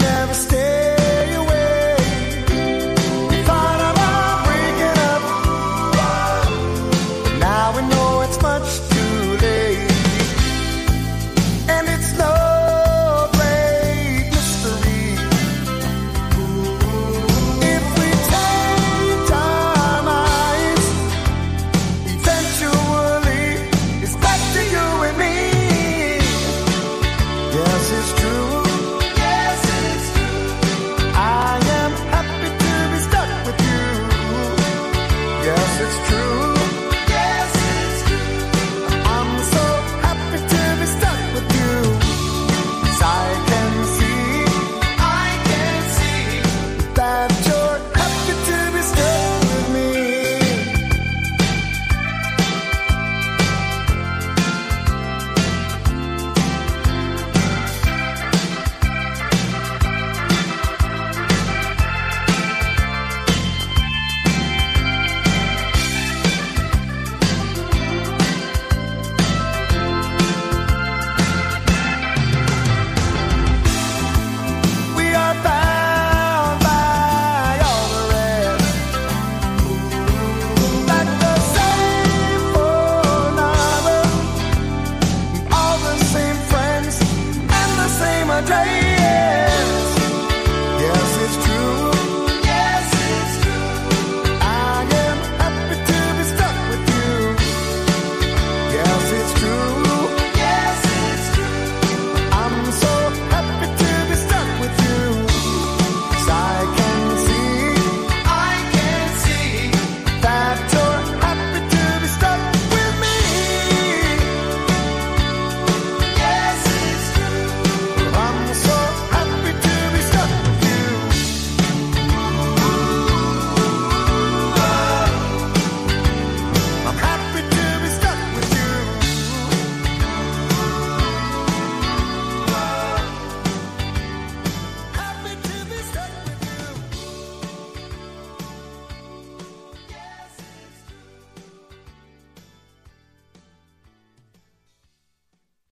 never stop.